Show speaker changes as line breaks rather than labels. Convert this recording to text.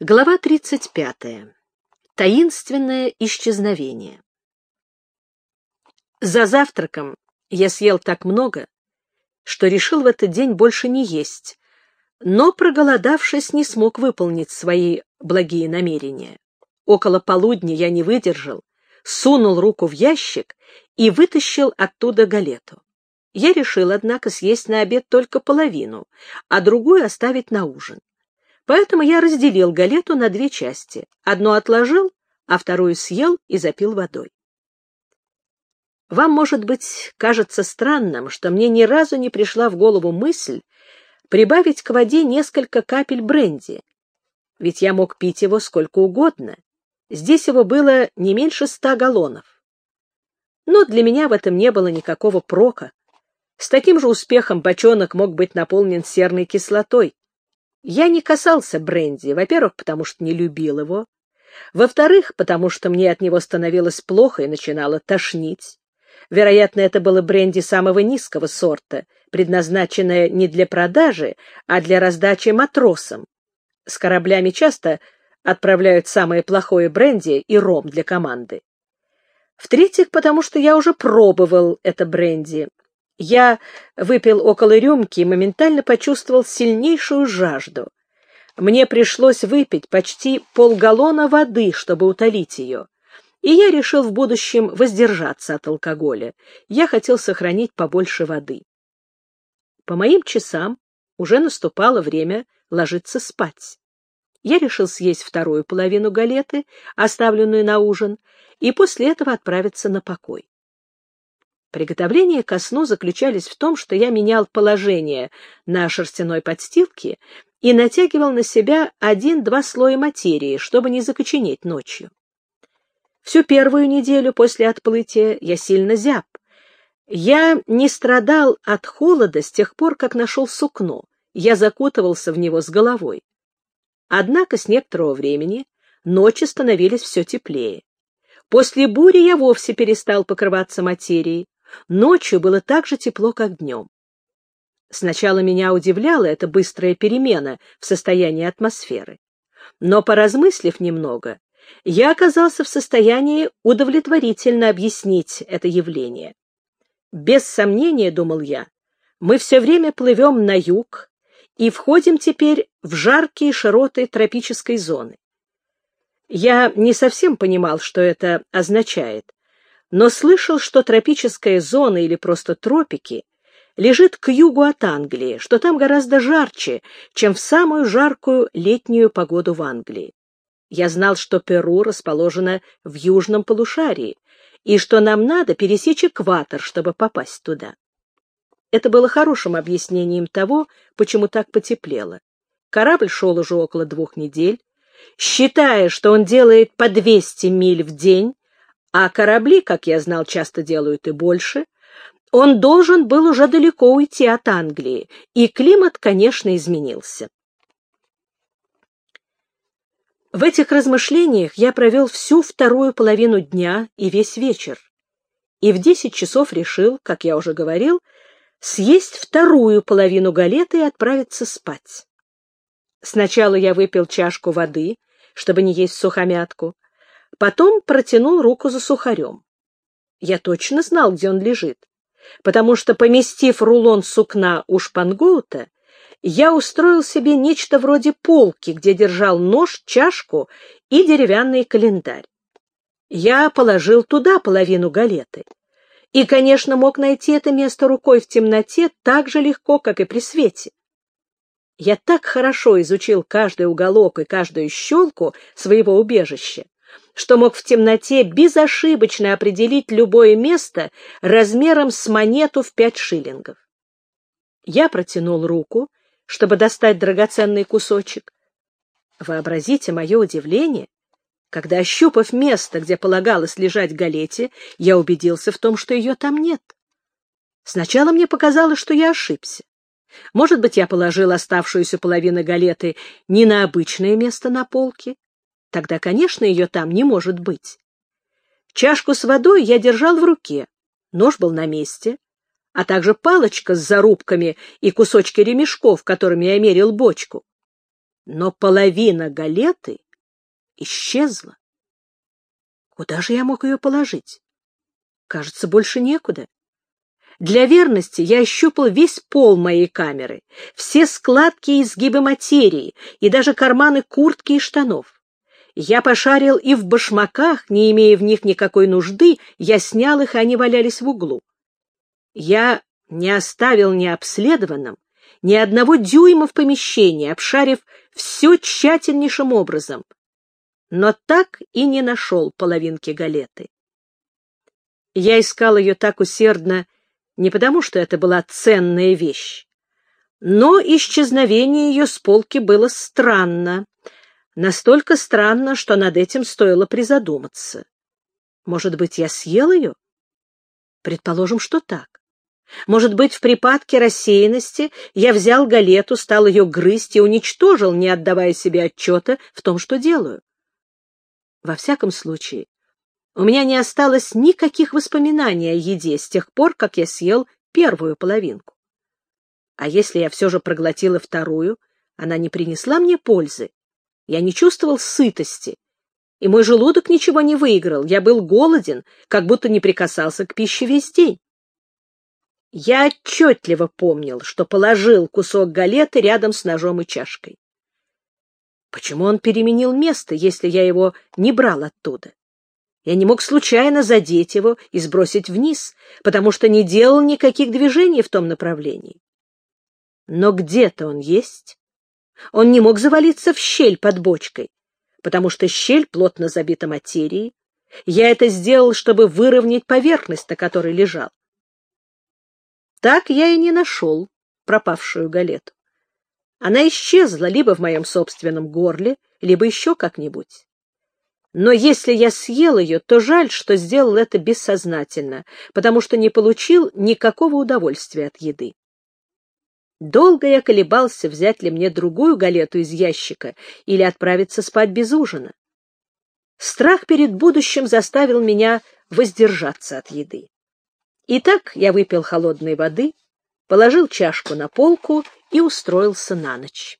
Глава 35. Таинственное исчезновение. За завтраком я съел так много, что решил в этот день больше не есть, но, проголодавшись, не смог выполнить свои благие намерения. Около полудня я не выдержал, сунул руку в ящик и вытащил оттуда галету. Я решил, однако, съесть на обед только половину, а другую оставить на ужин. Поэтому я разделил галету на две части. Одну отложил, а вторую съел и запил водой. Вам, может быть, кажется странным, что мне ни разу не пришла в голову мысль прибавить к воде несколько капель бренди, ведь я мог пить его сколько угодно. Здесь его было не меньше ста галлонов. Но для меня в этом не было никакого прока. С таким же успехом бочонок мог быть наполнен серной кислотой. Я не касался бренди, во-первых, потому что не любил его, во-вторых, потому что мне от него становилось плохо и начинало тошнить. Вероятно, это было бренди самого низкого сорта, предназначенное не для продажи, а для раздачи матросам. С кораблями часто отправляют самое плохое бренди и ром для команды. В-третьих, потому что я уже пробовал это бренди, я выпил около рюмки и моментально почувствовал сильнейшую жажду. Мне пришлось выпить почти полгаллона воды, чтобы утолить ее. И я решил в будущем воздержаться от алкоголя. Я хотел сохранить побольше воды. По моим часам уже наступало время ложиться спать. Я решил съесть вторую половину галеты, оставленную на ужин, и после этого отправиться на покой. Приготовления ко сну заключались в том, что я менял положение на шерстяной подстилке и натягивал на себя один-два слоя материи, чтобы не закоченеть ночью. Всю первую неделю после отплытия я сильно зяб. Я не страдал от холода с тех пор, как нашел сукно. Я закутывался в него с головой. Однако с некоторого времени ночи становились все теплее. После бури я вовсе перестал покрываться материей, Ночью было так же тепло, как днем. Сначала меня удивляла эта быстрая перемена в состоянии атмосферы. Но, поразмыслив немного, я оказался в состоянии удовлетворительно объяснить это явление. Без сомнения, думал я, мы все время плывем на юг и входим теперь в жаркие широты тропической зоны. Я не совсем понимал, что это означает, но слышал, что тропическая зона или просто тропики лежит к югу от Англии, что там гораздо жарче, чем в самую жаркую летнюю погоду в Англии. Я знал, что Перу расположено в южном полушарии, и что нам надо пересечь экватор, чтобы попасть туда. Это было хорошим объяснением того, почему так потеплело. Корабль шел уже около двух недель, считая, что он делает по 200 миль в день, а корабли, как я знал, часто делают и больше, он должен был уже далеко уйти от Англии, и климат, конечно, изменился. В этих размышлениях я провел всю вторую половину дня и весь вечер, и в десять часов решил, как я уже говорил, съесть вторую половину галеты и отправиться спать. Сначала я выпил чашку воды, чтобы не есть сухомятку, Потом протянул руку за сухарем. Я точно знал, где он лежит, потому что, поместив рулон сукна у шпангоута, я устроил себе нечто вроде полки, где держал нож, чашку и деревянный календарь. Я положил туда половину галеты. И, конечно, мог найти это место рукой в темноте так же легко, как и при свете. Я так хорошо изучил каждый уголок и каждую щелку своего убежища, что мог в темноте безошибочно определить любое место размером с монету в пять шиллингов. Я протянул руку, чтобы достать драгоценный кусочек. Вообразите мое удивление, когда, ощупав место, где полагалось лежать галете, я убедился в том, что ее там нет. Сначала мне показалось, что я ошибся. Может быть, я положил оставшуюся половину галеты не на обычное место на полке, Тогда, конечно, ее там не может быть. Чашку с водой я держал в руке, нож был на месте, а также палочка с зарубками и кусочки ремешков, которыми я мерил бочку. но половина галеты исчезла. Куда же я мог ее положить? Кажется, больше некуда. Для верности я ощупал весь пол моей камеры, все складки и изгибы материи, и даже карманы куртки и штанов. Я пошарил и в башмаках, не имея в них никакой нужды, я снял их, и они валялись в углу. Я не оставил необследованным ни одного дюйма в помещении, обшарив все тщательнейшим образом, но так и не нашел половинки галеты. Я искал ее так усердно не потому, что это была ценная вещь, но исчезновение ее с полки было странно, настолько странно, что над этим стоило призадуматься. Может быть, я съел ее? Предположим, что так. Может быть, в припадке рассеянности я взял галету, стал ее грызть и уничтожил, не отдавая себе отчета в том, что делаю. Во всяком случае, у меня не осталось никаких воспоминаний о еде с тех пор, как я съел первую половинку. А если я все же проглотила вторую, она не принесла мне пользы. Я не чувствовал сытости, и мой желудок ничего не выиграл. Я был голоден, как будто не прикасался к пище весь день. Я отчетливо помнил, что положил кусок галеты рядом с ножом и чашкой. Почему он переменил место, если я его не брал оттуда? Я не мог случайно задеть его и сбросить вниз, потому что не делал никаких движений в том направлении. Но где-то он есть. Он не мог завалиться в щель под бочкой, потому что щель плотно забита материей. Я это сделал, чтобы выровнять поверхность, на которой лежал. Так я и не нашел пропавшую галету. Она исчезла либо в моем собственном горле, либо еще как-нибудь. Но если я съел ее, то жаль, что сделал это бессознательно, потому что не получил никакого удовольствия от еды. Долго я колебался, взять ли мне другую галету из ящика или отправиться спать без ужина. Страх перед будущим заставил меня воздержаться от еды. Итак, я выпил холодной воды, положил чашку на полку и устроился на ночь.